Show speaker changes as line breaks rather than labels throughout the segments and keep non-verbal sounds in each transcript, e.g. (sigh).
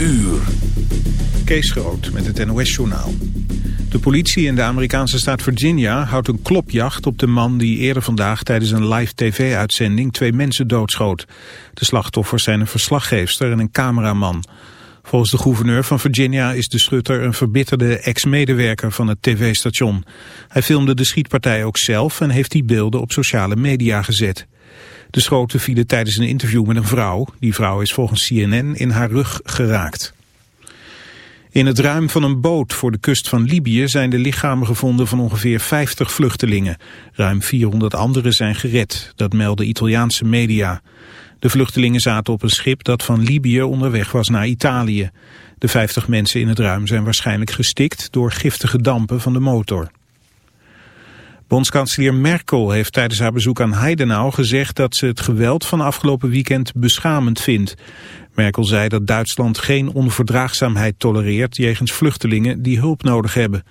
uur.
Kees Groot met het NOS-journaal. De politie in de Amerikaanse staat Virginia houdt een klopjacht op de man die eerder vandaag tijdens een live tv-uitzending twee mensen doodschoot. De slachtoffers zijn een verslaggeefster en een cameraman. Volgens de gouverneur van Virginia is de schutter een verbitterde ex-medewerker van het tv-station. Hij filmde de schietpartij ook zelf en heeft die beelden op sociale media gezet. De schoten vielen tijdens een interview met een vrouw. Die vrouw is volgens CNN in haar rug geraakt. In het ruim van een boot voor de kust van Libië zijn de lichamen gevonden van ongeveer 50 vluchtelingen. Ruim 400 anderen zijn gered, dat melden Italiaanse media. De vluchtelingen zaten op een schip dat van Libië onderweg was naar Italië. De 50 mensen in het ruim zijn waarschijnlijk gestikt door giftige dampen van de motor. Bondskanselier Merkel heeft tijdens haar bezoek aan Heidenau gezegd dat ze het geweld van afgelopen weekend beschamend vindt. Merkel zei dat Duitsland geen onverdraagzaamheid tolereert jegens vluchtelingen die hulp nodig hebben.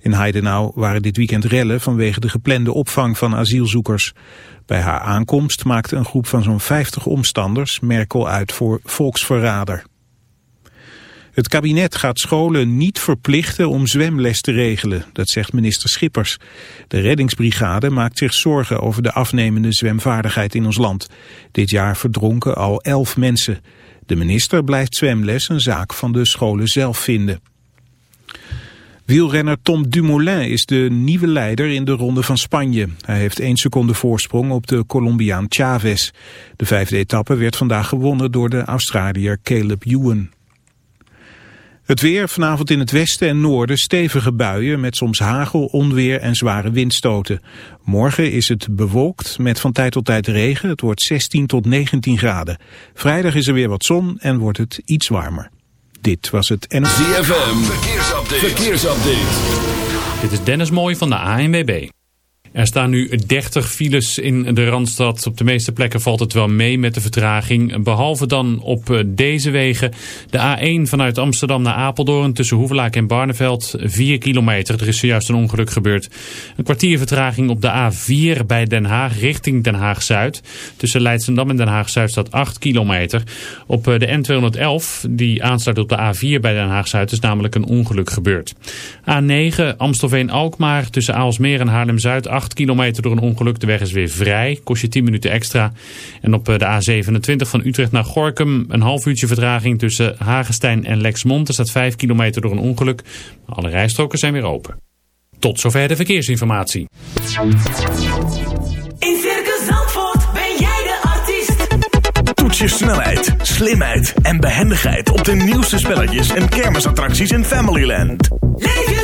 In Heidenau waren dit weekend rellen vanwege de geplande opvang van asielzoekers. Bij haar aankomst maakte een groep van zo'n 50 omstanders Merkel uit voor volksverrader. Het kabinet gaat scholen niet verplichten om zwemles te regelen, dat zegt minister Schippers. De reddingsbrigade maakt zich zorgen over de afnemende zwemvaardigheid in ons land. Dit jaar verdronken al elf mensen. De minister blijft zwemles een zaak van de scholen zelf vinden. Wielrenner Tom Dumoulin is de nieuwe leider in de Ronde van Spanje. Hij heeft één seconde voorsprong op de Colombiaan Chavez. De vijfde etappe werd vandaag gewonnen door de Australiër Caleb Ewan. Het weer vanavond in het westen en noorden stevige buien met soms hagel, onweer en zware windstoten. Morgen is het bewolkt met van tijd tot tijd regen. Het wordt 16 tot 19 graden. Vrijdag is er weer wat zon en wordt het iets warmer. Dit was het en...
ZFM, verkeersupdate. verkeersupdate.
Dit is Dennis Mooij van de ANWB. Er staan nu 30 files in de Randstad. Op de meeste plekken valt het wel mee met de vertraging. Behalve dan op eh, deze wegen. De A1 vanuit Amsterdam naar Apeldoorn tussen Hoevelaak en Barneveld. 4 kilometer. Er is zojuist een ongeluk gebeurd. Een kwartier vertraging op de A4 bij Den Haag richting Den Haag-Zuid. Tussen Leidsendam en Den Haag-Zuid staat 8 kilometer. Op eh, de N211 die aansluit op de A4 bij Den Haag-Zuid is namelijk een ongeluk gebeurd. A9 Amstelveen-Alkmaar tussen Aalsmeer en Haarlem-Zuid 8 kilometer door een ongeluk. De weg is weer vrij. Kost je 10 minuten extra. En op eh, de A27 van Utrecht naar Gorkum een half uurtje vertraging tussen Hagenstein en Lexmond. Er staat 5 kilometer door een ongeluk. Alle rijstroken zijn weer open. Tot zover de verkeersinformatie.
In Circus Zandvoort ben jij de artiest.
Toets je snelheid, slimheid en behendigheid op de nieuwste spelletjes en kermisattracties in Familyland.
Leef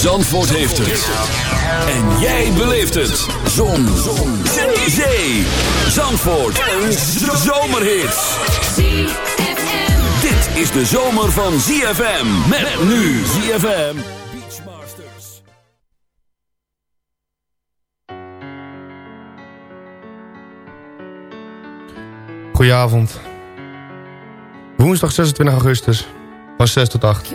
Zandvoort heeft het. En jij beleeft het. Zon. Zon. Zee. Zee. Zandvoort. Een zomerhit. Dit is de zomer van ZFM. Met nu ZFM. Beachmasters.
Goedenavond. Woensdag 26 augustus. Van 6 tot 8.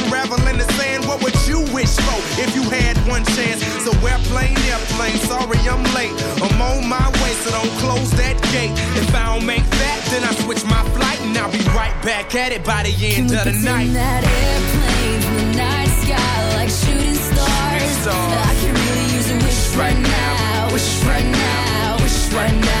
if you had one chance? So airplane, airplane, sorry I'm late. I'm on my way, so don't close that gate. If I don't make that, then I switch my flight and I'll be right back at it by the end
we
of the night.
that airplanes in the night sky like shooting stars?
stars.
I can really use a wish right now, wish right now, wish right now.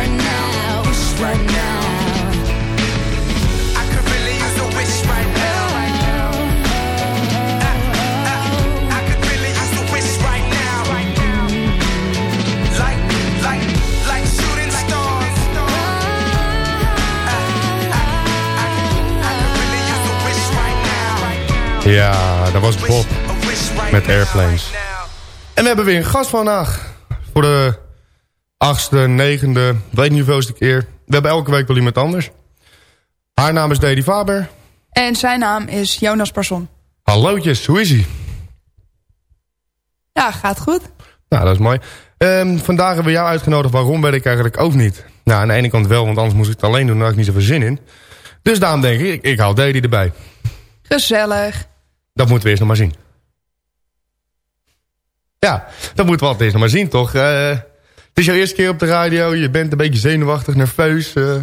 Ja, dat was Bob met Airplanes. En we hebben weer een gast vandaag. Voor de achtste, negende, weet niet hoeveelste keer. We hebben elke week wel iemand anders. Haar naam is Dedy Faber.
En zijn naam is Jonas Parson.
Hallootjes, hoe is ie?
Ja, gaat goed.
Nou, dat is mooi. Ehm, vandaag hebben we jou uitgenodigd. Waarom weet ik eigenlijk ook niet. Nou, aan de ene kant wel, want anders moest ik het alleen doen. Daar had ik niet zoveel zin in. Dus daarom denk ik, ik, ik haal Dedy erbij.
Gezellig.
Dat moeten we eerst nog maar zien. Ja, dat moeten we altijd eerst nog maar zien, toch? Eh, het is jouw eerste keer op de radio. Je bent een beetje zenuwachtig, nerveus. eh.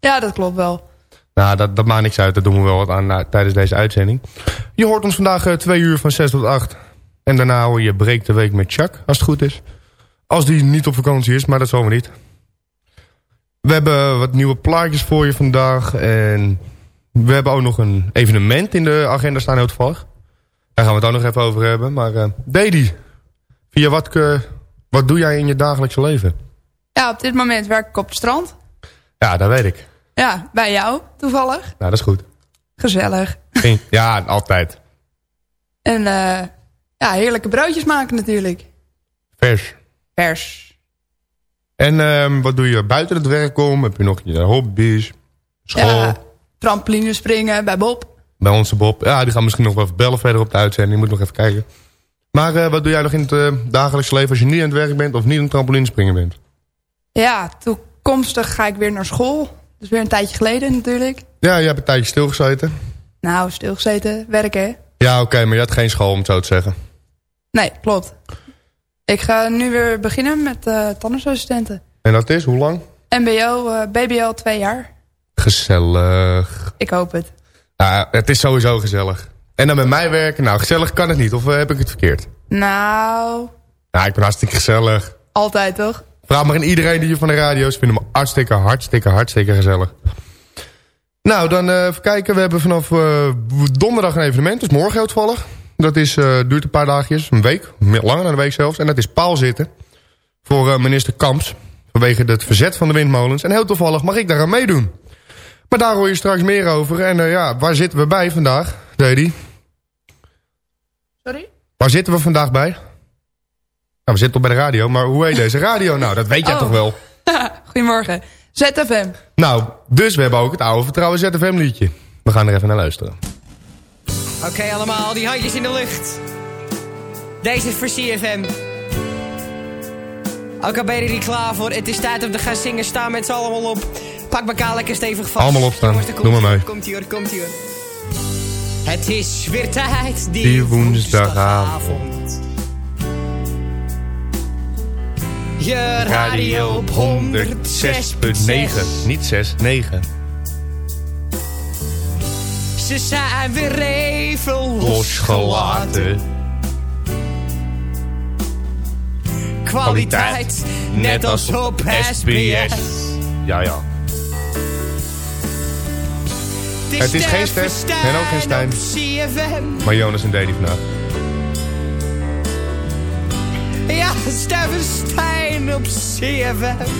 Ja, dat klopt wel.
Nou, dat, dat maakt niks uit. Dat doen we wel wat aan nou, tijdens deze uitzending. Je hoort ons vandaag eh, twee uur van 6 tot 8. En daarna hoor je Breek de Week met Chuck, als het goed is. Als die niet op vakantie is, maar dat we niet. We hebben wat nieuwe plaatjes voor je vandaag. En we hebben ook nog een evenement in de agenda staan, heel toevallig. Daar gaan we het ook nog even over hebben. Maar uh, Dedy, via wat, eh, wat doe jij in je dagelijkse leven?
Ja, op dit moment werk ik op het strand.
Ja, dat weet ik.
Ja, bij jou toevallig.
Nou, dat is goed.
Gezellig.
Ja, altijd.
En eh, ja, heerlijke broodjes maken natuurlijk.
Vers.
Vers.
En ehm, wat doe je buiten het werk om? Heb je nog je hobby's? School?
Ja, trampoline springen bij Bob.
Bij onze Bob. Ja, die gaan misschien nog wel even bellen verder op de uitzending. Moet nog even kijken. Maar eh, wat doe jij nog in het eh, dagelijks leven als je niet aan het werk bent of niet aan het trampolinespringen bent?
Ja, toekomstig ga ik weer naar school. Dus weer een tijdje geleden natuurlijk.
Ja, je hebt een tijdje stilgezeten.
Nou, stilgezeten, werken. hè?
Ja, oké, maar je had geen school om het zo te zeggen.
Nee, klopt. Ik ga nu weer beginnen met eh tandartsassistenten.
En dat is, hoe lang?
MBO, eh, BBL twee jaar.
Gezellig.
Ik hoop het.
Nou, het is sowieso gezellig. En dan met mij werken? Nou, gezellig kan het niet. Of eh, heb ik het verkeerd?
Nou,
Nou, ik ben hartstikke gezellig.
altijd toch?
Vraag maar aan iedereen die hier van de radio's vinden me hartstikke, hartstikke, hartstikke gezellig. Nou, dan eh, even kijken. We hebben vanaf eh, donderdag een evenement. Dus morgen heel toevallig. Dat is, duurt een paar dagjes. Een week. Langer dan een week zelfs. En dat is paalzitten. Voor eh, minister Kamps. Vanwege het verzet van de windmolens. En heel toevallig mag ik daaraan meedoen. Maar daar hoor je straks meer over. En eh, ja, waar zitten we bij vandaag, Dedy?
Sorry?
Waar zitten we vandaag bij? Nou, we zitten toch bij de radio. Maar hoe heet deze radio nou? Dat weet jij
Oh.
toch wel? (laughs)
Goedemorgen. ZFM.
Nou, dus we hebben ook het oude vertrouwen ZFM liedje. We gaan er even naar luisteren.
Oké allemaal, die handjes in de lucht. Deze is voor CFM. Oké, ben je er klaar voor? Het is tijd om te gaan zingen. Staan met z'n allemaal op. Pak elkaar lekker stevig vast.
Allemaal opstaan.
Jongens,
Doe maar mee.
Komt ie hoor, komt ie hoor. Het is weer tijd, die,
Die woensdagavond.
Je radio op 106.9.
Niet 6, 9.
Ze zijn weer even. Losgelaten. Kwaliteit, net als op SBS.
Ja, ja. Het is geen Stef en ook geen Stijn.
op CFM.
Maar Jonas en Dedy vandaag.
Ja, Steffen Stijn op CFM.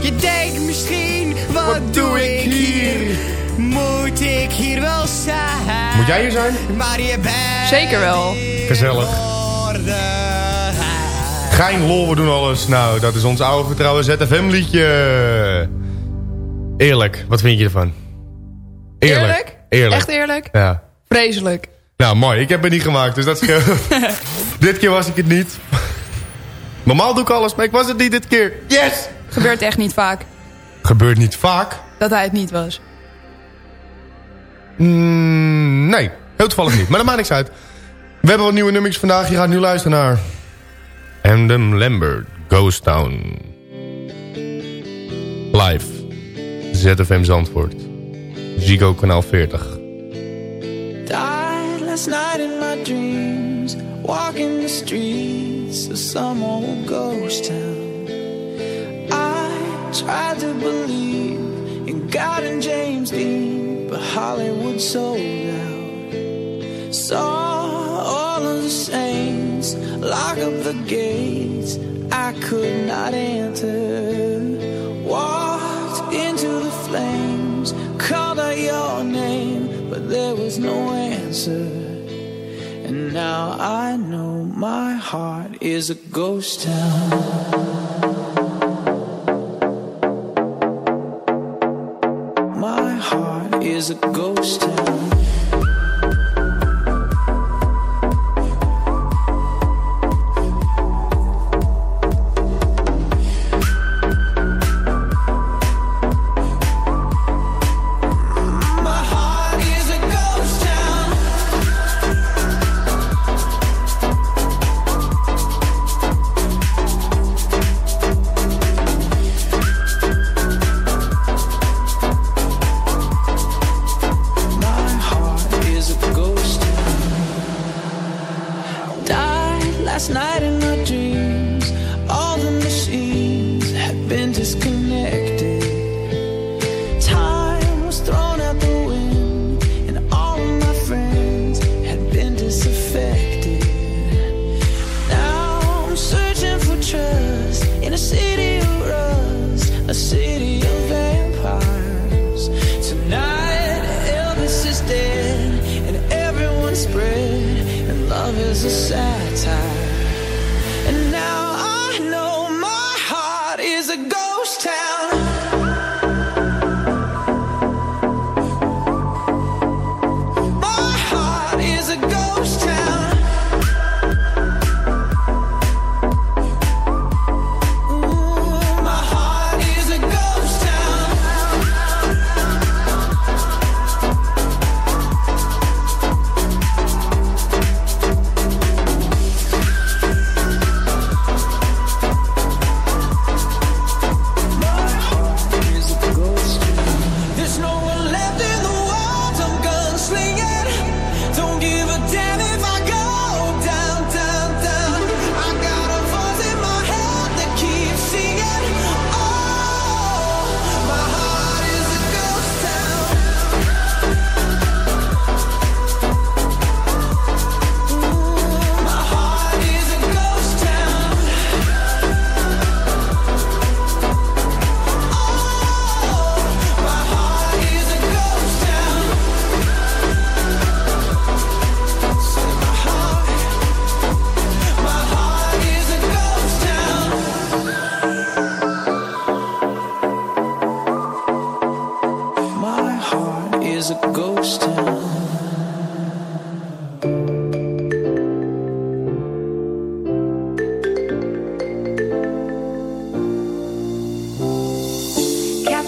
Je denkt misschien, wat, doe ik hier? Moet ik hier wel zijn?
Moet jij hier zijn?
Maar je bent
Zeker wel.
Gezellig. Gein, lol, we doen alles. Nou, dat is ons oude vertrouwen ZFM liedje. Eerlijk, wat vind je ervan?
Eerlijk?
Eerlijk.
Echt eerlijk?
Ja.
Vreselijk.
Nou, mooi. Ik heb het niet gemaakt, dus dat scheelt. (laughs) dit keer was ik het niet. Normaal doe ik alles, maar ik was het niet dit keer. Yes!
Gebeurt echt niet vaak
Gebeurt niet vaak.
dat hij het niet was.
Mm, nee, heel toevallig niet. Maar dat maakt niks uit. We hebben wat nieuwe nummers vandaag. Je gaat nu luisteren naar... Emdem Lambert, Ghost Town. Live. ZFM Zandvoort. Zigo kanaal 40.
Died last night in my dreams, walking the streets of some old ghost town. I tried to believe in God and James Dean, but Hollywood sold out. Saw all of the saints lock up the gates I could not enter. The flames, called out your name, but there was no answer. And now I know my heart is a ghost town. My heart is a ghost town.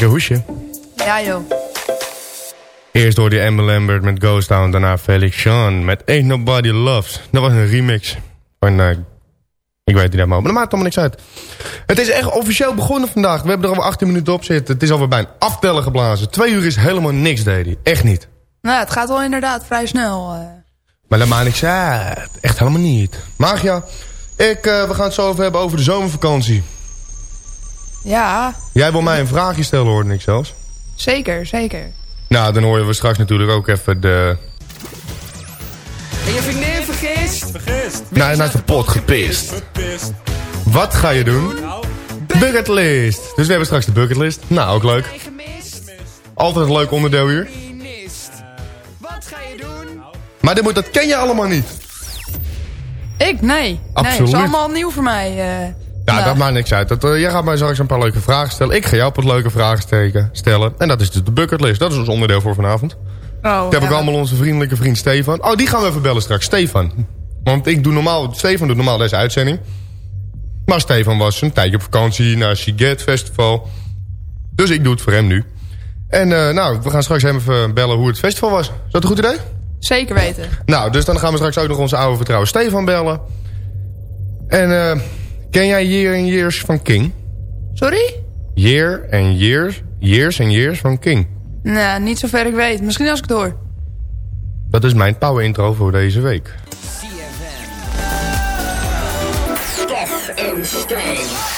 Lekker hoesje.
Ja joh.
Eerst door die Amber Lambert met Ghost Town. Daarna Felix Sean met Ain't Nobody Loves. Dat was een remix. Van, eh, ik weet het niet helemaal. Maar dat maakt allemaal niks uit. Het is echt officieel begonnen vandaag. We hebben er al 18 minuten op zitten. Het is alweer bij een aftellen geblazen. Twee uur is helemaal niks, Daddy. Echt niet.
Nou, het gaat wel inderdaad vrij snel. eh.
Maar dat maakt niks uit. Echt helemaal niet. Magia, ik, eh, we gaan het zo over hebben over de zomervakantie.
Ja,
Jij wil mij een vraagje stellen, hoorde ik zelfs.
zeker, zeker.
Nou, dan horen we straks natuurlijk ook even de...
En je vriendin vergist. Vergist.
Naar, naar de pot gepist. Wat ga je doen? Bucketlist. Dus we hebben straks de bucketlist. Nou, ook leuk. Altijd een leuk onderdeel hier.
Wat ga je doen?
Maar dit moet, dat ken je allemaal niet.
Ik? Nee. Nee,
Absoluut.
het is allemaal nieuw voor mij. Eh.
Ja,
Nou,
dat maakt niks uit. Dat, eh, jij gaat mij straks een paar leuke vragen stellen. Ik ga jou wat leuke vragen steken, stellen. En dat is dus de bucketlist. Dat is ons onderdeel voor vanavond.
Oh,
Ik heb ook allemaal onze vriendelijke vriend Stefan. Oh, die gaan we even bellen straks. Stefan. Want ik doe normaal... Stefan doet normaal deze uitzending. Maar Stefan was een tijdje op vakantie naar Siget Festival. Dus ik doe het voor hem nu. En eh, nou, we gaan straks even bellen hoe het festival was. Is dat een goed idee?
Zeker weten.
Nou, dus dan gaan we straks ook nog onze oude vertrouwen Stefan bellen. En eh, ken jij Year and Years van King?
Sorry?
Year and Years, Years and Years van King.
Nou, niet zover ik weet. Misschien als ik het hoor.
Dat is mijn power intro voor deze week.
Stef en Stijn.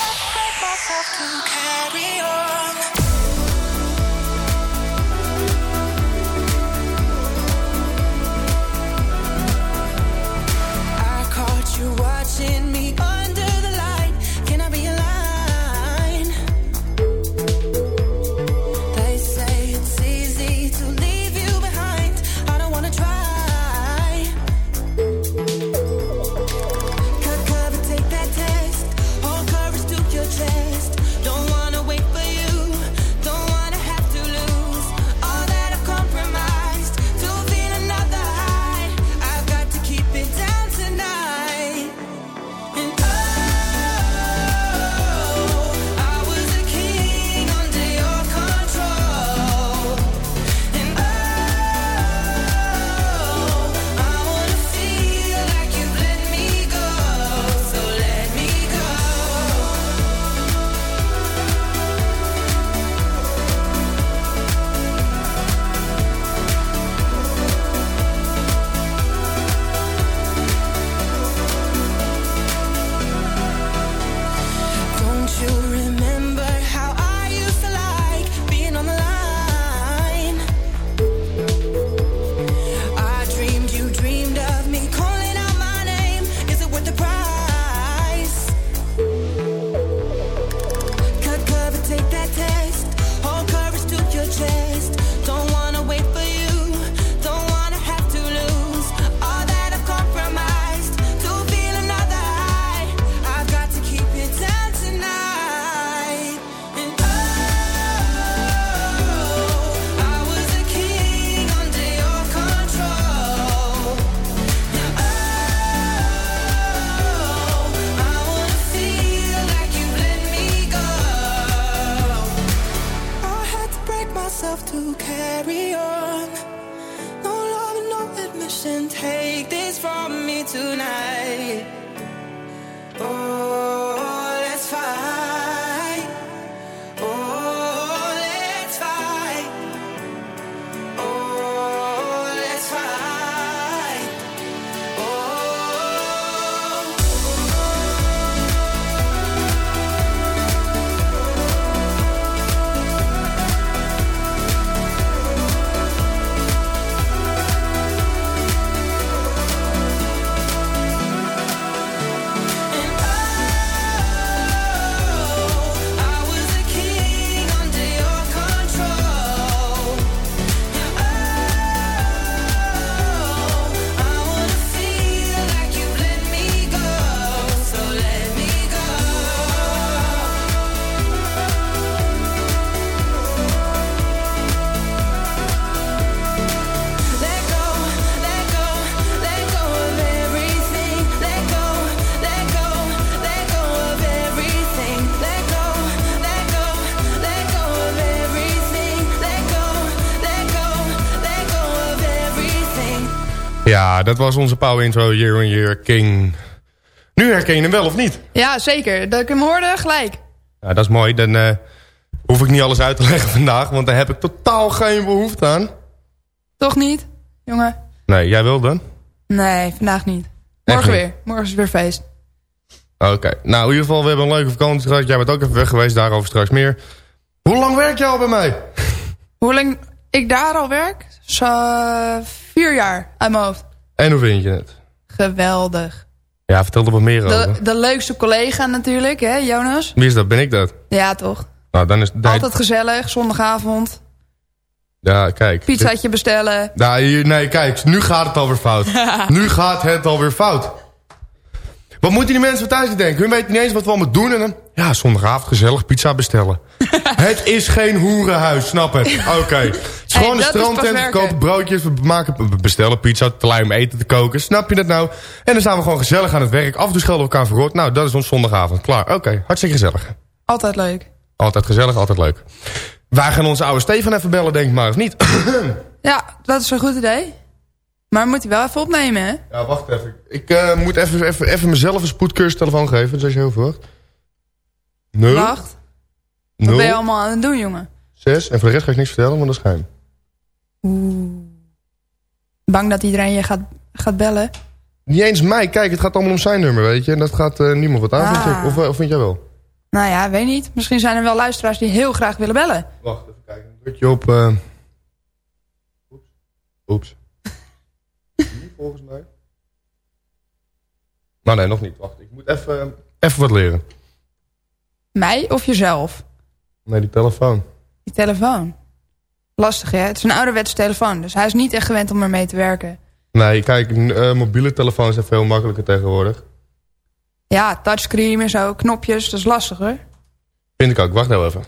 Dat was onze Power Intro Year on Year King. Nu herken je hem wel of niet?
Ja, zeker. Dat ik hem hoorde, gelijk.
Ja, dat is mooi. Dan eh, hoef ik niet alles uit te (laughs) leggen vandaag, want daar heb ik totaal geen behoefte aan.
Toch niet, jongen?
Nee, jij wil dan?
Nee, vandaag niet. Morgen
niet?
weer. Morgen is weer feest.
Oké. Nou, in ieder geval, we hebben een leuke vakantie gehad. Jij bent ook even weg geweest, daarover straks meer. Hoe lang werk jij al bij mij?
Hoe lang ik daar al werk? Zo, vier jaar uit mijn hoofd.
En hoe vind je het?
Geweldig.
Ja, vertel er wat meer
De,
over.
de leukste collega natuurlijk, hè, Jonas?
Wie is dat? Ben ik dat?
Ja, toch?
Nou, dan is...
Altijd gezellig, zondagavond.
Ja, kijk.
Pizzaatje bestellen.
Hier- nee, kijk, nu gaat het alweer fout. (laughs) nu gaat het alweer fout. Wat moeten die mensen van thuis denken? Hun weten niet eens wat we allemaal doen. En dan, ja, zondagavond gezellig pizza bestellen. (laughs) het is geen hoerenhuis, snap het? Oké. Gewoon een
is pas
strandtent, we
werken.
kopen broodjes, we, maken, we bestellen pizza, te lui om eten te koken. Snap je dat nou? En dan staan we gewoon gezellig aan het werk. Af en toe schelden we elkaar verrot. Nou, dat is ons zondagavond. Klaar, oké. Hartstikke gezellig.
Altijd leuk.
Altijd gezellig, altijd leuk. Wij gaan onze oude Stefan even bellen, denk ik maar, of niet? (coughs)
Ja, dat is een goed idee. Maar moet hij wel even opnemen, hè?
Ja, wacht even. Ik eh, moet even, even, even mezelf een spoedcursus telefoon geven. Dus als je heel veel wacht. 0,
Wacht. Wat ben je allemaal aan het doen, jongen?
6. En voor de rest ga ik niks vertellen, want dat is geheim.
Bang dat iedereen je gaat, gaat bellen?
Niet eens mij. Kijk, het gaat allemaal om zijn nummer, weet je. En dat gaat eh, niemand wat aan,
Ah.
Of, eh, of vind jij wel?
Nou ja, weet niet. Misschien zijn er wel luisteraars die heel graag willen bellen.
Wacht, even kijken. Druk je op... eh Oeps. Oeps. (laughs) Hier, volgens mij. Nou, nee, nog niet. Wacht, ik moet even, even wat leren.
Mij of jezelf?
Nee, die telefoon.
Die telefoon. Lastig, hè? Het is een ouderwetse telefoon, dus hij is niet echt gewend om ermee te werken.
Nee, kijk, eh, mobiele telefoons zijn veel makkelijker tegenwoordig.
Ja, touchscreen en zo, knopjes, dat is lastig, hoor.
Vind ik ook. Wacht nou even.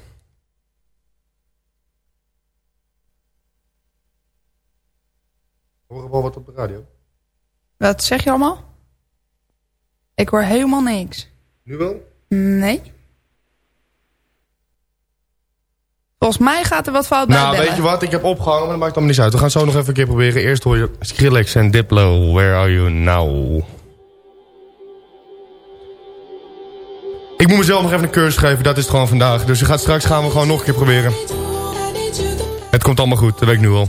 Horen we wel wat op de radio?
Wat zeg je allemaal? Ik hoor helemaal niks.
Nu wel?
Nee. Volgens mij gaat er wat fout bij
nou,
bellen.
weet je wat? Ik heb opgehangen, maar dat maakt allemaal niet uit. We gaan zo nog even een keer proberen. Eerst hoor je Skrillex en Diplo. Where are you now? Ik moet mezelf nog even een cursus geven. Dat is het gewoon vandaag. Dus je gaat straks gaan we gewoon nog een keer proberen. Het komt allemaal goed. Dat weet ik nu al.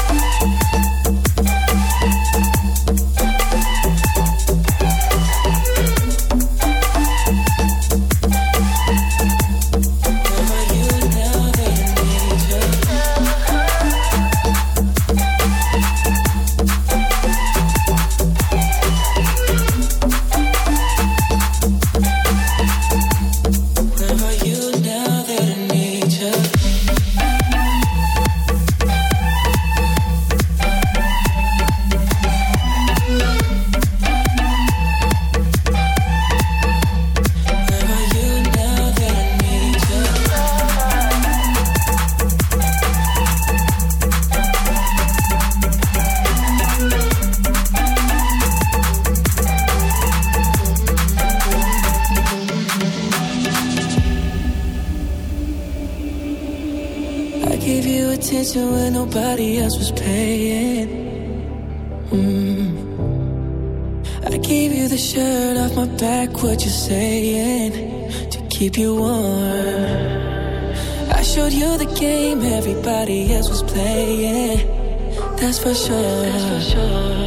Keep you warm. I showed you the game everybody else was playing. That's for sure. And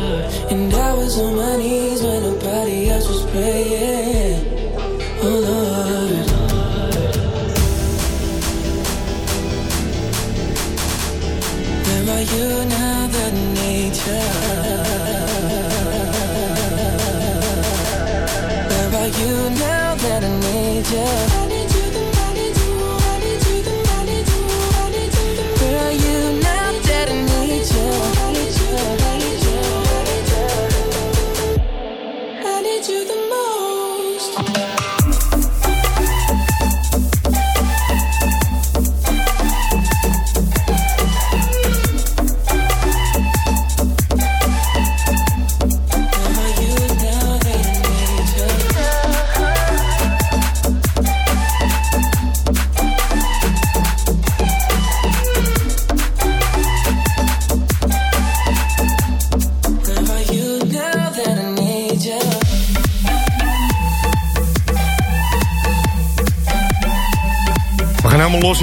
you,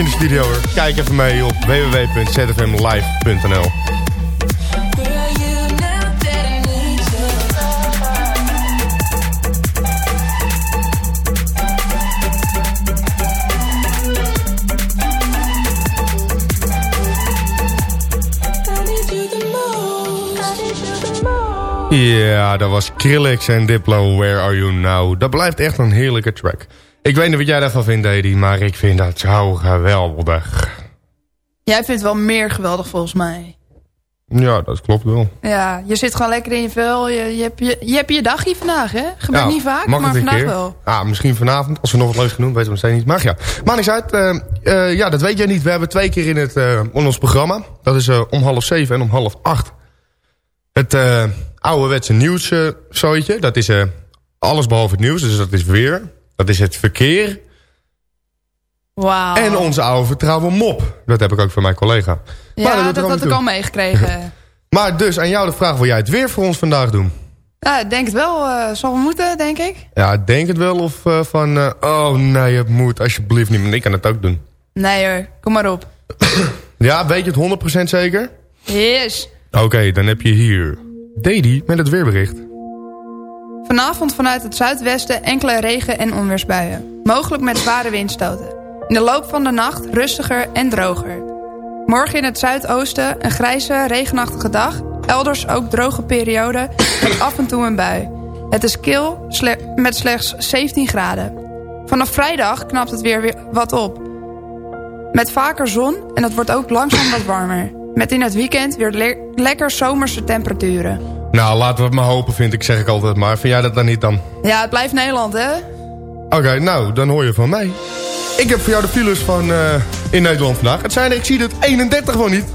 in. Kijk even mee op www.zfmlive.nl. Ja, dat was Krillex en Diplo, Where Are You Now. Dat blijft echt een heerlijke track. Ik weet niet wat jij daarvan vindt, Edie, maar ik vind dat zo geweldig.
Jij vindt het wel meer geweldig volgens mij.
Ja, dat klopt wel.
Ja, je zit gewoon lekker in je vel. Je, je, hebt, je, je hebt je dagje vandaag, hè? Gebeurt
Ja,
niet vaak, maar vandaag
keer?
wel.
Ja, misschien vanavond, als we nog wat leuks doen, weten we steeds niet. Maar ja, maakt niks uit. Eh, eh, ja, dat weet jij niet. We hebben twee keer in, het, in ons programma. Dat is om half zeven en om half acht. Het ouderwetse nieuws zooitje. Dat is alles behalve het nieuws. Dus dat is weer. Dat is het verkeer. En onze oude vertrouwde mop. Dat heb ik ook van mijn collega.
Ja,
er
dat had ik al meegekregen. (laughs)
Maar dus aan jou de vraag, wil jij het weer voor ons vandaag doen?
ik denk het wel. eh zal we moeten, denk ik.
Ja, ik denk het wel of eh, van... eh, oh nee, het moet alsjeblieft niet. Maar ik kan het ook doen.
Nee hoor, kom maar op. (coughs)
Ja, weet je het 100% zeker?
Yes.
Oké, dan heb je hier... Dedy met het weerbericht.
Vanavond vanuit het zuidwesten enkele regen- en onweersbuien. Mogelijk met zware windstoten. In de loop van de nacht rustiger en droger. Morgen in het zuidoosten een grijze, regenachtige dag. Elders ook droge periode met af en toe een bui. Het is kil met slechts 17 graden. Vanaf vrijdag knapt het weer weer wat op. Met vaker zon en het wordt ook langzaam wat warmer. Met in het weekend weer le- lekker zomerse temperaturen.
Nou, laten we het maar hopen, vind ik, zeg ik altijd maar. Vind jij dat dan niet dan?
Ja, het blijft Nederland, hè?
Oké, nou, dan hoor je van mij. Ik heb voor jou de files van eh, in Nederland vandaag. Het zijn er, ik zie het, 31 gewoon niet.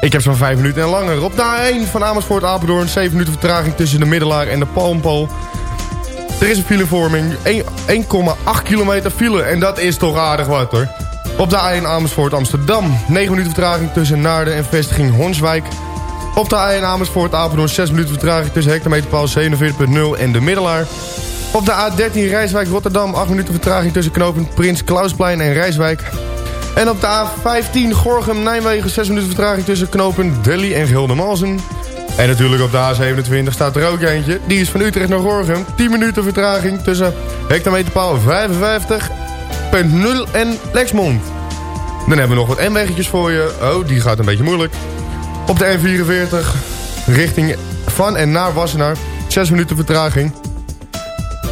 Ik heb zo'n 5 minuten en langer. Op de A1 van Amersfoort Apeldoorn 7 minuten vertraging tussen de Middelaar en de Palmpol. Er is een filevorming, 1 1,8 kilometer file en dat is toch aardig wat hoor. Op de A1 Amersfoort Amsterdam 9 minuten vertraging tussen Naarden en vestiging Honswijk. Op de A1 Amersfoort Apeldoorn 6 minuten vertraging tussen hectometerpaal 47.0 en de Middelaar. Op de A13 Rijswijk Rotterdam 8 minuten vertraging tussen knopen Prins Klausplein en Rijswijk. En op de A15 Gorgum Nijmegen 6 minuten vertraging tussen knopen Delhi en Geldermalsen. En natuurlijk op de A27 staat er ook eentje. Die is van Utrecht naar Gorgum. 10 minuten vertraging tussen hectometerpaal 55.0 en Lexmond. Dan hebben we nog wat N-weggetjes voor je. Oh, die gaat een beetje moeilijk. Op de N44 richting van en naar Wassenaar. 6 minuten vertraging.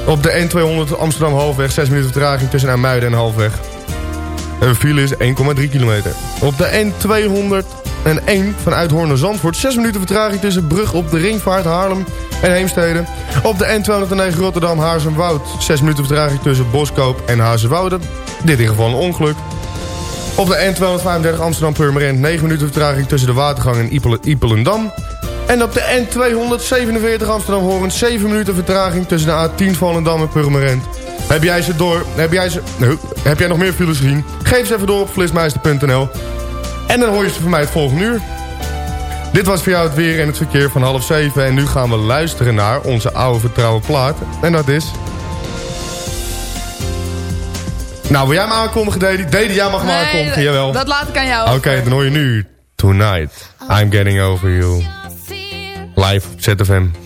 Op de N200 Amsterdam Halfweg. 6 minuten vertraging tussen Amuiden en Halfweg. Een file is 1,3 kilometer. Op de N201 van Uithoorn naar Zandvoort. 6 minuten vertraging tussen Brug op de Ringvaart Haarlem en Heemstede. Op de N209 Rotterdam Haarsemwoud. 6 minuten vertraging tussen Boskoop en Hazenwoude. Dit in geval een ongeluk. Op de N235 Amsterdam Purmerend 9 minuten vertraging tussen de Watergang en Ipelendam. En op de N247 Amsterdam Horen 7 minuten vertraging tussen de A10 Volendam en Purmerend. Heb jij ze door? Heb jij, ze, nee, heb jij nog meer files gezien? Geef ze even door op flitsmeister.nl. En dan hoor je ze van mij het volgende uur. Dit was voor jou het weer en het verkeer van half zeven. En nu gaan we luisteren naar onze oude vertrouwen plaat. En dat is... Nou, wil jij hem aankondigen, Dedy? Dedy, jij mag hem aankondigen, jawel.
dat laat ik aan jou.
Oké, dan hoor je nu
Tonight, I'm Getting Over You. Live op ZFM.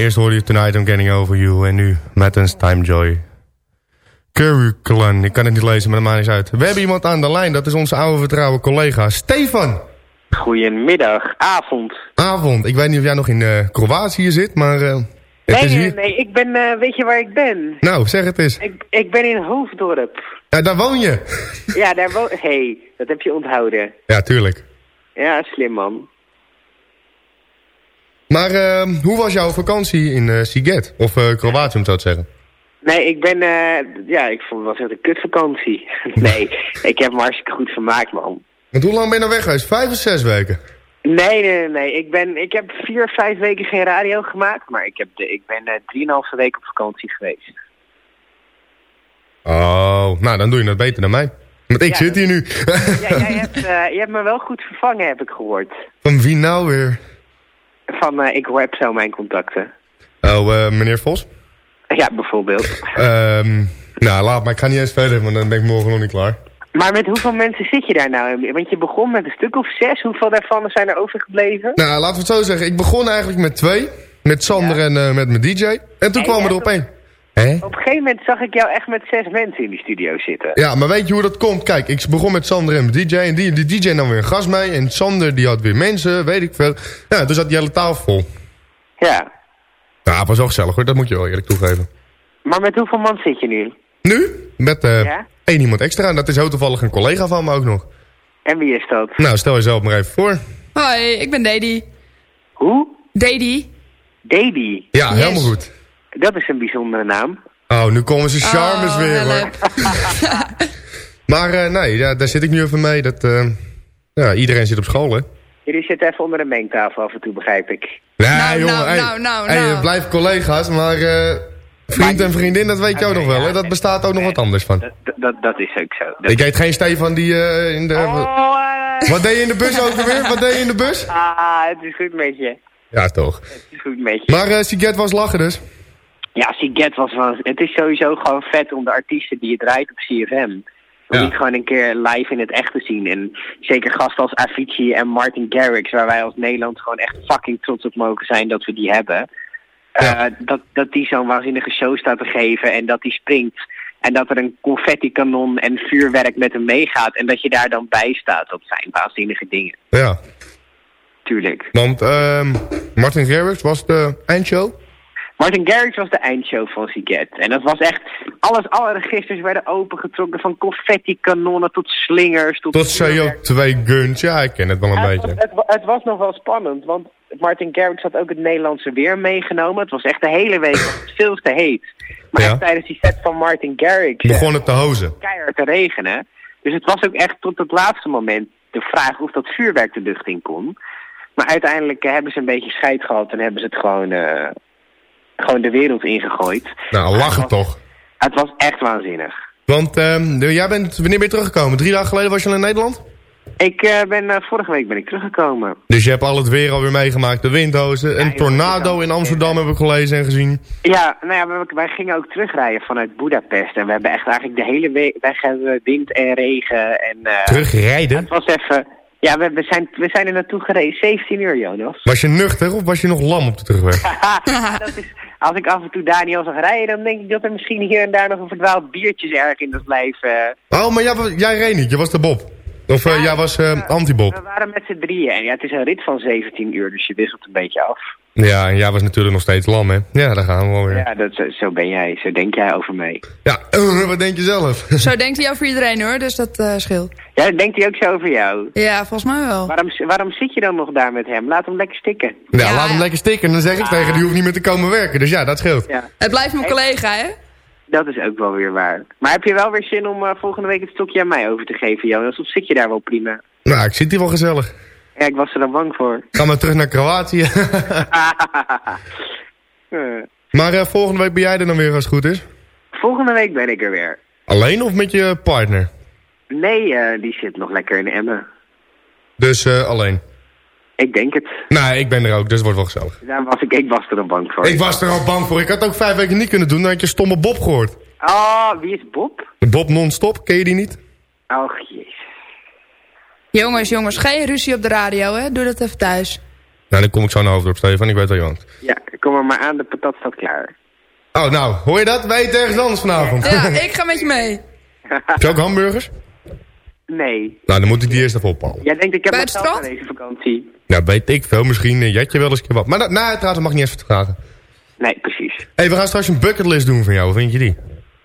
Eerst hoorde je Tonight I'm Getting Over You en nu Matten's Time Joy. Curriculum, ik kan het niet lezen, maar dat maakt niet uit. We hebben iemand aan de lijn, dat is onze oude vertrouwde collega Stefan.
Goedemiddag, avond.
Avond, ik weet niet of jij nog in eh Kroatië zit, maar het
Nee,
is
nee,
hier.
nee, ik ben, eh, weet je waar ik ben?
Nou, zeg het eens.
Ik, ik ben in Hoofddorp.
Ja, daar woon je.
ja, daar woon... Hé, hey, dat heb je onthouden.
Ja, tuurlijk.
Ja, slim man.
Maar eh, hoe was jouw vakantie in eh Siget? Of eh, Kroatië, om het zo te zeggen?
Nee, ik ben, eh, ja, ik vond het was echt een kutvakantie. (laughs) nee, ik heb me hartstikke goed vermaakt, man.
Want hoe lang ben je nou weg geweest? Vijf of zes weken?
Nee, nee, nee. Ik, ben, ik heb vier, vijf weken geen radio gemaakt, maar ik, heb de, ik ben eh, drieënhalve week op vakantie geweest.
Oh, nou dan doe je dat beter dan mij. Want ik
Ja,
zit hier nu.
ja, jij (laughs) hebt, eh, je hebt me wel goed vervangen, heb ik gehoord.
Van wie nou weer?
Van, eh, ik heb zo mijn contacten.
Oh, eh, meneer Vos?
Ja, bijvoorbeeld.
Ehm nou, laat maar. Ik ga niet eens verder, want dan ben ik morgen nog niet klaar.
Maar met hoeveel mensen zit je daar nou? in? Want je begon met een stuk of zes. Hoeveel daarvan zijn er overgebleven?
Nou, laten we het zo zeggen. Ik begon eigenlijk met twee. Met Sander en eh, met mijn DJ. En toen
En
kwamen
jij
er op één.
Op een gegeven moment zag ik jou echt met zes mensen in die studio zitten.
Ja, maar weet je hoe dat komt? Kijk, ik begon met Sander en mijn DJ. En die, die DJ nam weer een gast mee. En Sander die had weer mensen, weet ik veel. Ja, toen zat die hele tafel vol.
Ja.
Nou, het was wel gezellig hoor. Dat moet je wel eerlijk toegeven.
Maar met hoeveel man zit je nu?
Nu? Met eh
Ja?
één iemand extra. En dat is heel toevallig een collega van me ook nog.
En wie is dat?
Nou, stel jezelf maar even voor.
Hoi, ik ben Dedy.
Hoe?
Dedy.
Davy.
Ja, helemaal goed.
Dat is een bijzondere naam.
Oh, nu komen ze charmes
Oh,
weer hoor. (laughs) Maar eh, nee, ja, daar zit ik nu even mee. Dat, eh, ja, iedereen zit op school, hè?
Jullie zitten even onder de mengtafel af en toe, begrijp ik.
Nee,
Nou,
jongen,
nou,
hey,
nou, nou,
hey,
nou.
het blijft collega's, maar eh, vriend en vriendin, dat weet je ook nog wel, hè? Dat bestaat ook nog wat anders van.
Dat, dat, dat is ook zo. Dat-
Ik heet geen Stefan die eh, in de...
Oh.
Wat deed je in de bus ook alweer? Wat deed je in de bus?
Ah, het is goed met je.
Ja, toch.
Het is goed met je.
Maar Siget was lachen dus.
Ja, Siget was van... Het is sowieso gewoon vet om de artiesten die je draait op CFM... Om
Ja.
die gewoon een keer live in het echt te zien. En zeker gasten als Avicii en Martin Garrix... waar wij als Nederland gewoon echt fucking trots op mogen zijn dat we die hebben.
Ja.
Eh, dat, dat die zo'n waanzinnige show staat te geven en dat die springt. En dat er een confetti-kanon en vuurwerk met hem meegaat. En dat je daar dan bij staat. Dat zijn waanzinnige dingen.
Ja,
Tuurlijk.
want ehm Martin Garrix was de eindshow.
Martin Garrix was de eindshow van Siget. En dat was echt... Alles, alle registers werden opengetrokken. Van confetti-kanonnen tot slingers. Tot,
Tot CO2 guns, ja, ik ken het wel een
het,
beetje.
was, het, wa- het was nog wel spannend, want Martin Garrix had ook het Nederlandse weer meegenomen. Het was echt de hele week veel te heet. Maar
Ja.
tijdens die set van Martin Garrix
Begon het te hozen.
keihard te regenen. Dus het was ook echt tot het laatste moment de vraag of dat vuurwerk de lucht in kon. Maar uiteindelijk eh, hebben ze een beetje scheid gehad en hebben ze het gewoon, eh, gewoon de wereld ingegooid.
Nou, lachen toch.
Het was echt waanzinnig.
Want ehm, jij bent, wanneer ben je teruggekomen? Drie dagen geleden was je al in Nederland?
Ik eh, ben, eh, vorige week ben ik teruggekomen.
Dus je hebt al het weer alweer meegemaakt. De windhozen, een tornado in. Amsterdam heb ik gelezen en gezien.
Ja, nou ja, wij, wij gingen ook terugrijden vanuit Budapest. En we hebben echt eigenlijk de hele week weg hebben we wind en regen. En, eh,
Terugrijden?
Het was even... Ja, we, we, zijn, we zijn er naartoe gereden. 17 uur, Jonas.
Was je nuchter of was je nog lam op de terugweg? (laughs)
dat is, als ik af en toe Daniel zag rijden, dan denk ik dat er misschien hier en daar nog een verdwaald biertje erg in het lijf... eh,
Oh, maar jij reed niet. Je was de Bob. Of eh, jij was eh, anti-Bob.
We waren met z'n drieën. En ja, het is een rit van 17 uur, dus je wisselt een beetje af.
Ja, en jij was natuurlijk nog steeds lam, hè? Ja, daar gaan we wel weer.
Ja, dat, zo, ben jij. Zo denk jij over mij.
Ja, (laughs) wat denk je zelf? (laughs)
Zo denkt hij over iedereen hoor, dus dat eh, scheelt.
Ja, dat denkt hij ook zo over jou.
Ja, volgens mij wel.
Waarom, waarom zit je dan nog daar met hem? Laat hem lekker stikken.
Ja, laat hem lekker stikken. Dan zeg ik tegen die hoeft niet meer te komen werken. Dus ja, dat scheelt.
Ja,
Het blijft mijn collega, hè?
Dat is ook wel weer waar. Maar heb je wel weer zin om eh, volgende week het stokje aan mij over te geven, Jonas? Of zit je daar wel prima?
Nou, ik zit hier wel gezellig.
Ja, ik was er dan bang voor.
Ga maar terug naar Kroatië. (laughs)
Eh,
maar eh, volgende week ben jij er dan weer als het goed is?
volgende week ben ik er weer.
Alleen of met je partner?
Nee, die zit nog lekker in Emmen.
Dus alleen.
Ik denk het.
Nee, ik ben er ook, dus het wordt wel gezellig.
Daar was ik, ik was er dan bang voor.
Ik was er al bang voor. Ik had ook vijf weken niet kunnen doen. Dan had je stomme Bob gehoord.
Oh, wie is Bob?
Bob non-stop, ken je die niet?
Och, jezus.
Jongens, jongens, geen ruzie op de radio, hè? Doe dat even thuis.
Nou, dan kom ik zo naar Hoofddorp, Stefan. Ik weet wel je woont.
Ja, kom er maar aan, de patat staat klaar.
Oh, nou, hoor je dat? Wij eten ergens anders vanavond.
Ja, ik ga met je mee.
Heb je ook hamburgers?
Nee.
Nou, dan moet ik die eerst even ophalen.
Jij denkt ik heb
Bij het strand?
deze vakantie.
Nou, weet ik veel. Misschien uh, jet je wel eens een keer wat. Maar dat, nou, trouwens, dat mag niet even vragen.
Nee, precies.
Hé, hey, we gaan straks een bucketlist doen van jou. Hoe vind je die?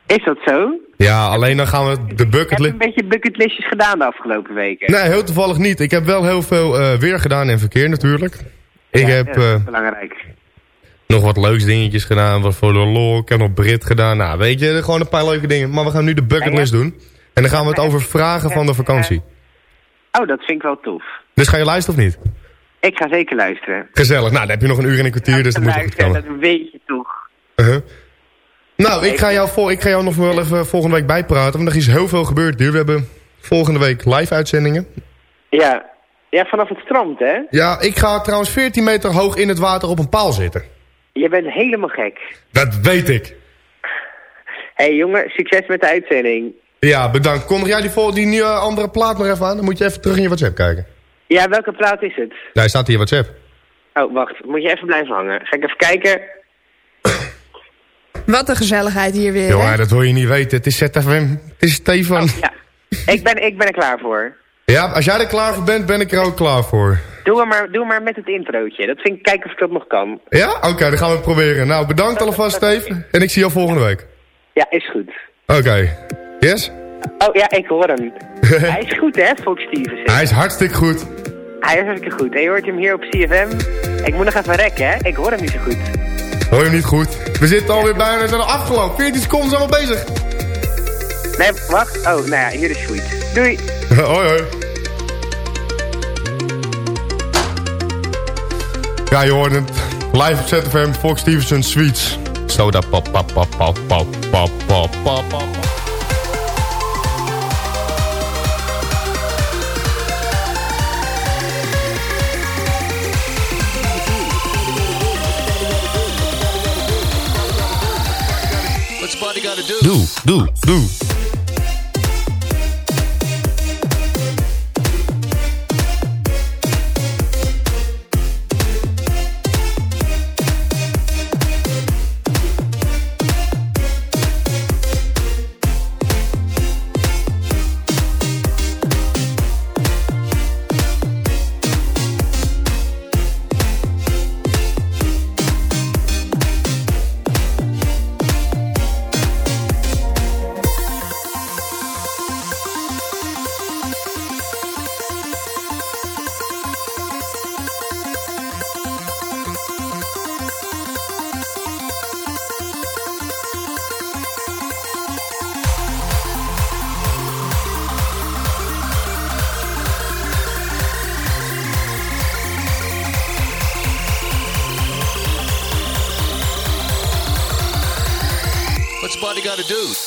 Is dat zo?
Ja, alleen dan gaan we de
Ik heb
bucketlist...
een beetje bucketlistjes gedaan de afgelopen weken.
Nee, heel toevallig niet. Ik heb wel heel veel eh, weer gedaan en verkeer natuurlijk. Ik
Ja,
heb
ja, dat is
eh,
belangrijk.
nog wat leuks dingetjes gedaan. Wat voor de lol. Ik heb nog Brit gedaan. Nou, weet je, gewoon een paar leuke dingen. Maar we gaan nu de bucketlist doen. En dan gaan we het over vragen van de vakantie.
Oh, dat vind ik wel tof.
Dus ga je luisteren of niet?
Ik ga zeker luisteren.
Gezellig. Nou, dan heb je nog een uur en een kwartier, dus dat moet je goed komen.
dat weet je toch.
Uh-huh. Nou, ik ga, jou vol, ik ga jou nog wel even volgende week bijpraten. Want er is heel veel gebeurd. We hebben volgende week live uitzendingen.
Ja. ja, vanaf het strand, hè?
Ja, ik ga trouwens 14 meter hoog in het water op een paal zitten.
Je bent helemaal gek.
Dat weet ik.
Hé hey, jongen, succes met de uitzending.
Ja, bedankt. Kondig jij die, vol, die nieuwe andere plaat nog even aan? Dan moet je even terug in je WhatsApp kijken.
Ja, welke plaat is het?
Daar staat hier WhatsApp.
Oh, wacht. Moet je even blijven hangen. Ga ik even kijken. (coughs)
Wat een gezelligheid hier weer,
Jongen,
hè?
dat wil je niet weten. Het is ZFM. Het is Stefan.
Oh, ja. Ik ben, ik ben er klaar voor.
Ja, als jij er klaar voor bent, ben ik er ook klaar voor.
Doe maar, maar, doe maar met het introotje. Dat vind ik, kijken of ik dat nog kan.
Ja? Oké, dan gaan we het proberen. Nou, bedankt alvast, Steve. En ik zie jou volgende week.
Ja, is goed.
Oké. Yes?
Oh ja, ik hoor hem. (laughs) Hij is goed, hè, Fox Stevens.
Hij is hartstikke goed.
Hij is hartstikke goed. En je hoort hem hier op CFM. Ik moet nog even rekken, hè. Ik hoor hem niet zo goed.
Hoor je hem niet goed? We zitten alweer bijna, we zijn al afgelopen. 14 seconden zijn we al bezig.
Nee, wacht. Oh, nou ja, hier is Sweet. Doei. (laughs)
hoi, hoi. Ja, je hoort het. Live op ZFM, Fox Stevenson Sweets. Soda pop, pop, pop, pop, pop, pop, pop, pop, pop.
do,
do,
do. got to do.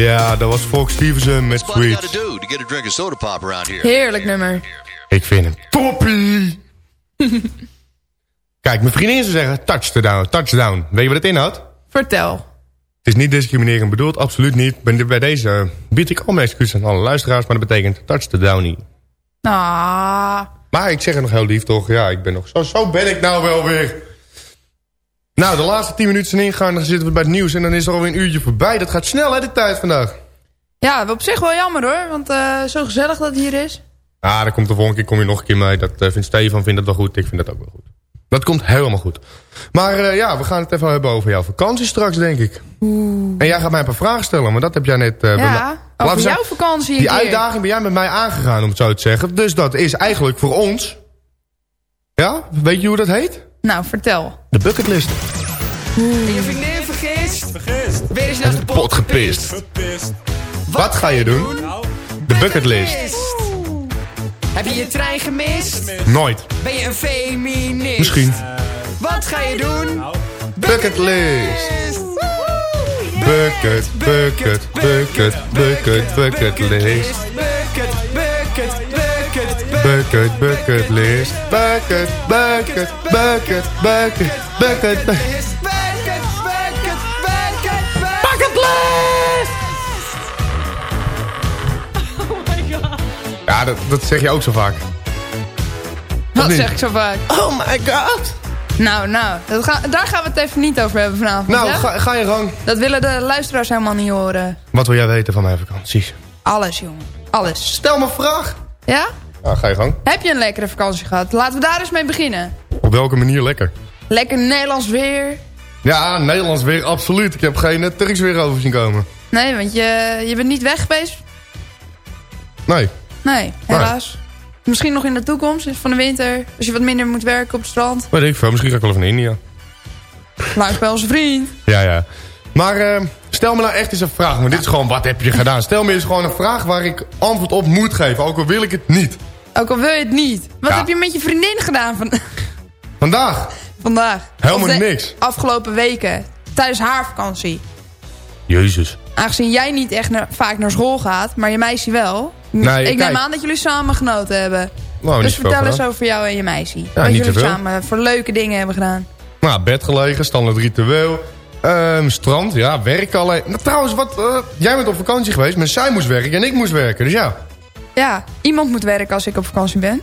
Ja, dat was Fox Stevenson met Sweet.
Heerlijk nummer.
Ik vind hem toppie. (laughs) Kijk, mijn vriendin zou zeggen touchdown, touchdown. Weet je wat het inhoudt?
Vertel.
Het is niet discriminerend bedoeld, absoluut niet. Bij- Bij deze bied ik al mijn excuses aan alle luisteraars, maar dat betekent touchdownie.
Ah,
Maar ik zeg het nog heel lief toch, ja, ik ben nog zo, zo ben ik nou wel weer. Nou, de laatste 10 minuten zijn ingegaan, dan zitten we bij het nieuws en dan is er alweer een uurtje voorbij. Dat gaat snel hè, de tijd vandaag.
ja, op zich wel jammer hoor, want eh, zo gezellig dat het hier is.
Ah, dan komt de volgende keer kom je nog een keer mee. Dat eh, vindt Stefan vindt dat wel goed, ik vind dat ook wel goed. Dat komt helemaal goed. Maar eh, ja, we gaan het even hebben over jouw vakantie straks, denk ik. En jij gaat mij een paar vragen stellen, maar dat heb jij net...
Ja, over
zeggen,
jouw vakantie een
Die
keer.
uitdaging ben jij met mij aangegaan, om het zo te zeggen. Dus dat is eigenlijk voor ons... Ja, weet je hoe dat heet?
Nou, vertel.
De bucketlist.
En je vriendin vergist. Vergist. Weer eens naar de pot,
Pot gepist. Wat ga je doen? De bucketlist.
Heb je je trein gemist?
Nooit.
Ben je een feminist?
Misschien.
Wat ga je doen?
Bucketlist. Bucket, bucket, bucket, bucket, bucketlist.
Bucket, bucket, bucket,
Bucket, bucketlist. Bucket, bucket, bucket, bucket, bucket, bucket.
bucket, bucket, bucket,
Bucketlist! Ja, dat, dat zeg je ook zo vaak.
Wat zeg ik zo vaak?
Oh my god.
Nou, nou, dat ga- daar gaan we het even niet over hebben vanavond.
Nou,
hè?
ga, ga je gang.
Dat willen de luisteraars helemaal niet horen.
Wat wil jij weten van mijn vakanties?
Alles, jongen. Alles.
Stel me een vraag.
Ja?
Ga je gang.
Heb je een lekkere vakantie gehad? Laten we daar eens mee beginnen.
Op welke manier lekker?
Lekker Nederlands weer.
Ja, Nederlands weer, absoluut. Ik heb geen uh, Turks weer over zien komen.
Nee, want je, je bent niet weg geweest.
Nee.
Nee, helaas. Misschien nog in de toekomst, van de winter. Als je wat minder moet werken op het strand.
Weet ik veel, misschien ga ik wel even naar India.
Langs bij onze vriend.
Ja, ja. Maar eh, stel me nou echt eens een vraag. Want dit is gewoon, wat heb je gedaan? Stel me eens gewoon een vraag waar ik antwoord op moet geven. Ook al wil ik het niet.
Ook al wil je het niet. Wat
Ja.
heb je met je vriendin gedaan van, (laughs)
Vandaag.
vandaag?
Helemaal
de
niks.
Afgelopen weken. Tijdens haar vakantie.
Jezus.
Aangezien jij niet echt naar- vaak naar school gaat, maar je meisje wel.
Nee,
ik
kijk.
neem aan dat jullie samen genoten hebben.
Nou,
dus vertel eens over jou en je meisje.
Ja,
wat jullie samen voor leuke dingen hebben gedaan.
Nou, bed gelegen, standaard ritueel. Ehm, strand, ja, werk alleen. Nou, trouwens, wat, eh, jij bent op vakantie geweest, maar zij moest werken en ik moest werken. Dus ja.
Ja, iemand moet werken als ik op vakantie ben.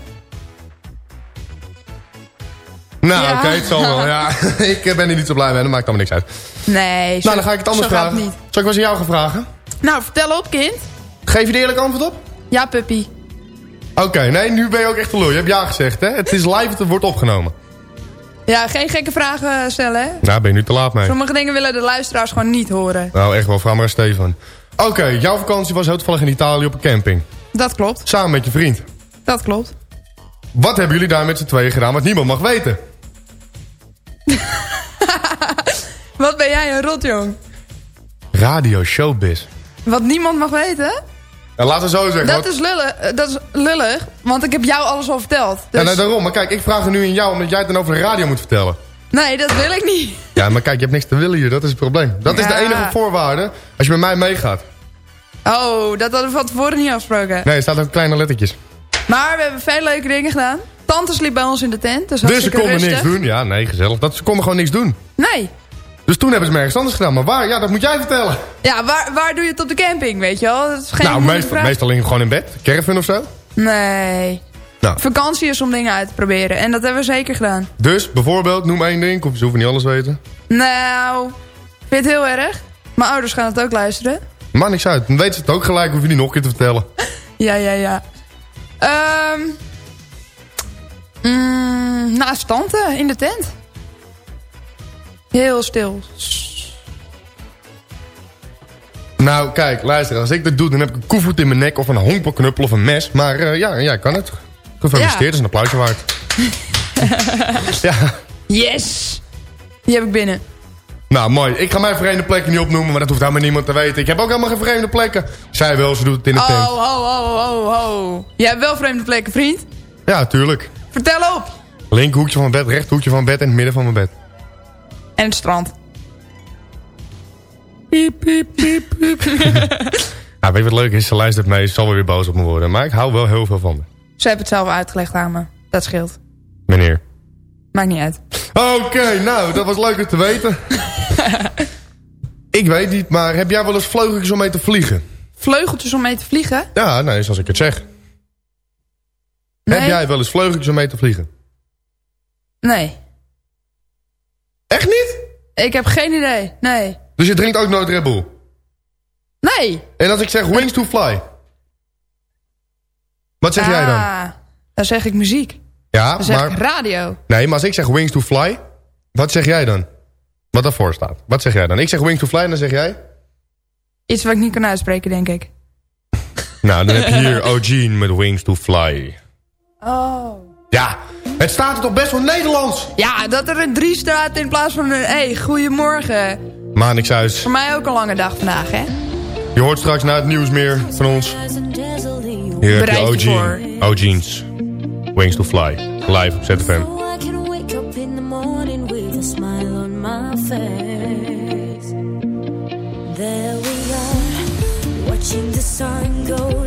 Nou,
Ja.
oké, het zal wel. Ja, (laughs) ik eh, ben er niet zo blij mee, dat maakt allemaal niks uit.
Nee, zo,
nou, dan ga ik het anders vragen.
het niet.
Zal ik wel eens aan jou gaan vragen?
Nou, vertel op, kind.
Geef je er eerlijk antwoord op?
Ja, puppy.
Oké, nee, nu ben je ook echt te lul. Je hebt ja gezegd, hè? Het is live, het wordt opgenomen.
Ja, geen gekke vragen stellen, hè?
Nou, ben je nu te laat mee.
Sommige dingen willen de luisteraars gewoon niet horen.
Nou, echt wel, vraag maar aan Stefan. Oké, jouw vakantie was heel toevallig in Italië op een camping.
Dat klopt,
Samen met je vriend.
dat klopt.
Wat hebben jullie daar met z'n tweeën gedaan wat niemand mag weten? (laughs)
Wat ben jij een rotjong?
Radio Showbiz.
Wat niemand mag weten?
Ja, laten we zo zeggen.
Dat is, lullig, eh, dat is lullig, want ik heb jou alles al verteld. Dus...
Ja, nou, daarom. Maar kijk, ik vraag er nu in jou omdat jij het dan over de radio moet vertellen.
Nee, dat wil ik niet.
Ja, maar kijk, je hebt niks te willen hier. Dat is het probleem. Dat is de enige voorwaarde als je met mij meegaat.
Oh, dat hadden we van tevoren niet afgesproken.
Nee, er staat ook kleine lettertjes.
Maar we hebben veel leuke dingen gedaan. Tante sliep bij ons in de tent, dus
Dus ze konden
rustig.
niks doen. Ja, nee, gezellig. Dat, ze konden gewoon niks doen.
Nee.
Dus toen hebben ze me ergens anders gedaan. Maar waar? Ja, dat moet jij vertellen.
Ja, waar, waar doe je het op de camping, weet je wel? Dat is geen
nou, meestal, meestal in, gewoon in bed. Caravan of zo.
Nee.
Nou.
Vakantie is om dingen uit te proberen. En dat hebben we zeker gedaan.
Dus, bijvoorbeeld, noem één ding. Of ze hoeven niet alles weten.
Nou, vind je het heel erg? Mijn ouders gaan het ook luisteren.
Maakt niks uit. Dan weten ze het ook gelijk. Hoef je niet nog een keer te vertellen. (laughs)
Ja, ja, ja. Ehm mm, naast tante in de tent. Heel stil.
Nou, kijk, luister. Als ik dat doe, dan heb ik een koevoet in mijn nek. Of een honkbalknuppel of een mes. Maar eh, ja, jij kan het. Gefeliciteerd,
Ja.
dat is een applausje waard. (laughs) ja.
Yes! Die heb ik binnen.
Nou, mooi. Ik ga mijn vreemde plekken niet opnoemen, maar dat hoeft helemaal niemand te weten. Ik heb ook helemaal geen vreemde plekken. Zij wel, ze doet het in de
Oh,
tent.
ho, ho, ho, ho. Jij hebt wel vreemde plekken, vriend.
Ja, tuurlijk.
Vertel op.
Link hoekje van mijn bed, recht hoekje van mijn bed en het midden van mijn bed.
En het strand.
Piep, piep, piep, piep. (laughs) nou, weet je wat leuk is? Ze luistert mee, ze zal weer boos op me worden. Maar ik hou wel heel veel van me.
Ze hebben het zelf uitgelegd aan me. Dat scheelt.
Meneer.
Maakt niet uit.
Oké, nou, dat was leuk om te weten. (laughs) ik weet niet, maar heb jij wel eens vleugeltjes om mee te vliegen?
Vleugeltjes om mee te vliegen?
Ja, nee, zoals ik het zeg.
Nee.
Heb jij wel eens vleugeltjes om mee te vliegen?
Nee.
Echt niet?
Ik heb geen idee. Nee.
Dus je drinkt ook nooit Red Bull?
Nee.
En als ik zeg wings to fly? Wat zeg jij dan?
Ah, dan zeg ik muziek.
Ja,
Dan
maar...
ik radio.
Nee, maar als ik zeg wings to fly, wat zeg jij dan? Wat daarvoor staat. Wat zeg jij dan? Ik zeg wings to fly en dan zeg jij?
Iets wat ik niet kan uitspreken, denk ik.
Nou, dan heb je hier O'Gene met wings to fly.
Oh.
Ja, het staat er toch best wel Nederlands?
Ja, dat er een 3 staat in plaats van een E. Goedemorgen.
Maar niks huis.
Voor mij ook een lange dag vandaag, hè?
Je hoort straks na het nieuws meer van ons. Hier heb je
je
O'Gene. O'Gene's. Wings to fly. Live op ZFM.
I can wake up in the morning with a smile on my face. There we are, watching the sun go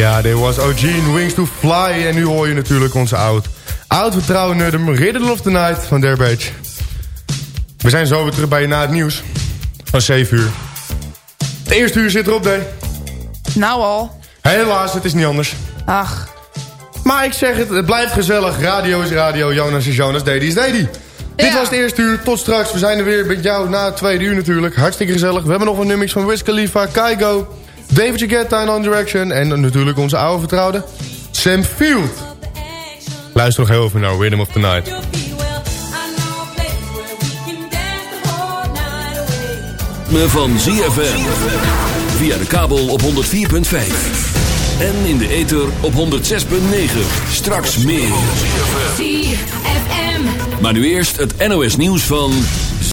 Ja, dit was O'Gene, Wings to Fly. En nu hoor je natuurlijk onze oud. Oud vertrouwende, de Riddle of the Night van Derbage. We zijn zo weer terug bij je na het nieuws. Van 7 uur. Het eerste uur zit erop, Day.
Nou al.
Helaas, het is niet anders.
Ach.
Maar ik zeg het, het blijft gezellig. Radio is radio, Jonas is Jonas, Daddy is Daddy. Dit was het eerste uur, tot straks. We zijn er weer met jou na het tweede uur natuurlijk. Hartstikke gezellig. We hebben nog een nummers van Wiz Khalifa, Kaigo, David Guetta en On Direction. En natuurlijk onze oude vertrouwde, Sam Field. Luister nog heel even naar Rhythm of the Night.
Me van ZFM. Via de kabel op 104.5. En in de ether op 106.9. Straks meer.
ZFM.
Maar nu eerst het NOS nieuws van...